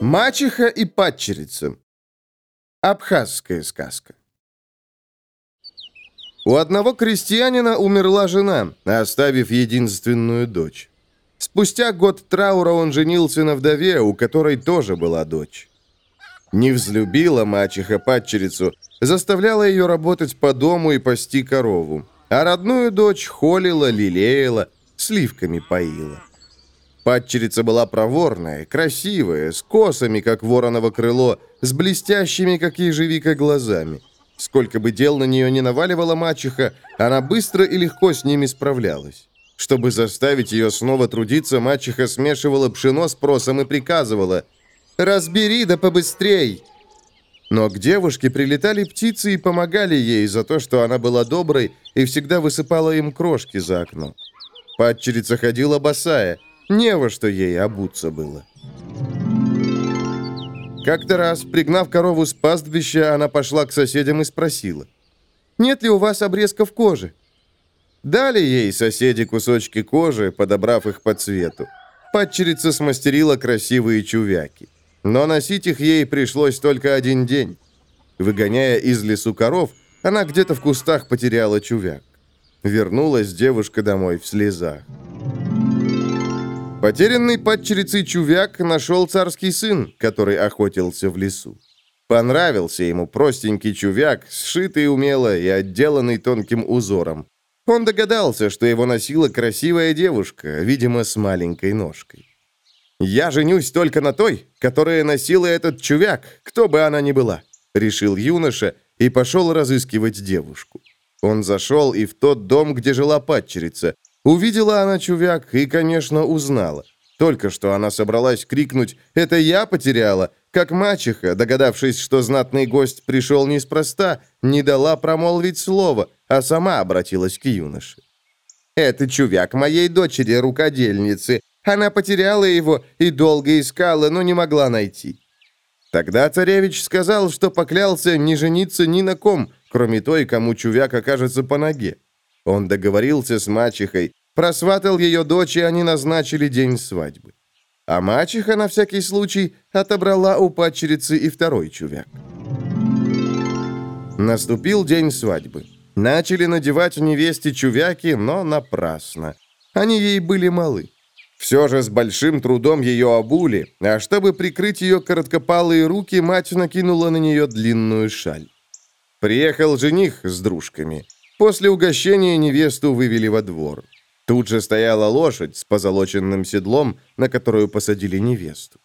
Мачеха и падчерица. Абхазская сказка. У одного крестьянина умерла жена, оставив единственную дочь. Спустя год траура он женился на вдове, у которой тоже была дочь. Не взлюбила мачеха падчерицу, заставляла ее работать по дому и пасти корову, а родную дочь холила, лелеяла, сливками поила. Падчерица была проворная, красивая, с косами, как вороново крыло, с блестящими, как ежевика, глазами. Сколько бы дел на нее не наваливала мачеха, она быстро и легко с ними справлялась. Чтобы заставить ее снова трудиться, мачеха смешивала пшено с просом и приказывала «Разбери да побыстрей!» Но к девушке прилетали птицы и помогали ей за то, что она была доброй и всегда высыпала им крошки за окно. Падчерица ходила босая, не во что ей обуться было. Как-то раз, пригнав корову с пастбища, она пошла к соседям и спросила, «Нет ли у вас обрезков кожи?» Дали ей соседи кусочки кожи, подобрав их по цвету. Падчерица смастерила красивые чувяки. Но носить их ей пришлось только один день. Выгоняя из лесу коров, она где-то в кустах потеряла чувяк. Вернулась девушка домой в слезах. Потерянный падчерицей чувяк нашел царский сын, который охотился в лесу. Понравился ему простенький чувяк, сшитый умело и отделанный тонким узором. Он догадался, что его носила красивая девушка, видимо, с маленькой ножкой. «Я женюсь только на той, которая носила этот чувяк, кто бы она ни была», — решил юноша и пошел разыскивать девушку. Он зашел и в тот дом, где жила падчерица. Увидела она чувяк и, конечно, узнала. Только что она собралась крикнуть «Это я потеряла!», как мачеха, догадавшись, что знатный гость пришел неспроста, не дала промолвить слово, а сама обратилась к юноше. «Это чувяк моей дочери, рукодельницы. Она потеряла его и долго искала, но не могла найти». Тогда царевич сказал, что поклялся не жениться ни на ком, кроме той, кому чувяк окажется по ноге. Он договорился с мачехой, просватал ее дочь, и они назначили день свадьбы. А мачеха, на всякий случай, отобрала у падчерицы и второй чувяк. Наступил день свадьбы. Начали надевать невесте чувяки, но напрасно. Они ей были малы. Все же с большим трудом ее обули, а чтобы прикрыть ее короткопалые руки, мать накинула на нее длинную шаль. Приехал жених с дружками. После угощения невесту вывели во двор. Тут же стояла лошадь с позолоченным седлом, на которую посадили невесту.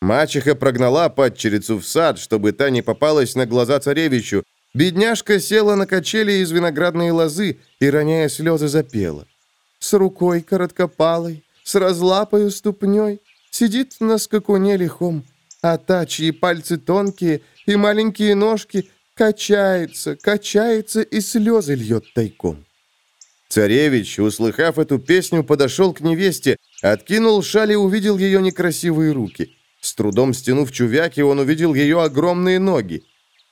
Мачеха прогнала падчерицу в сад, чтобы та не попалась на глаза царевичу, Бедняжка села на качели из виноградной лозы и, роняя слезы, запела. С рукой короткопалой, с разлапою ступней, Сидит на скакуне лихом, а та, чьи пальцы тонкие и маленькие ножки, Качается, качается и слезы льет тайком. Царевич, услыхав эту песню, подошел к невесте, откинул шаль и увидел ее некрасивые руки. С трудом стянув чувяки, он увидел ее огромные ноги.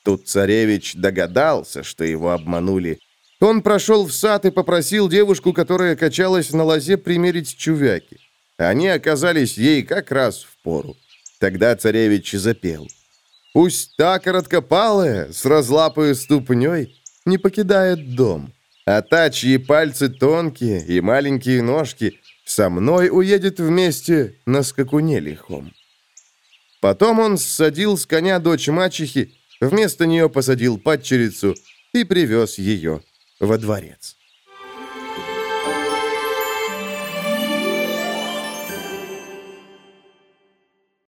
Тут царевич догадался, что его обманули. Он прошел в сад и попросил девушку, которая качалась на лозе, примерить чувяки. Они оказались ей как раз в пору. Тогда царевич запел. «Пусть та короткопалая, с разлапой ступней, не покидает дом, а та, чьи пальцы тонкие и маленькие ножки, со мной уедет вместе на скакуне лихом». Потом он ссадил с коня дочь мачехи Вместо нее посадил падчерицу и привез ее во дворец.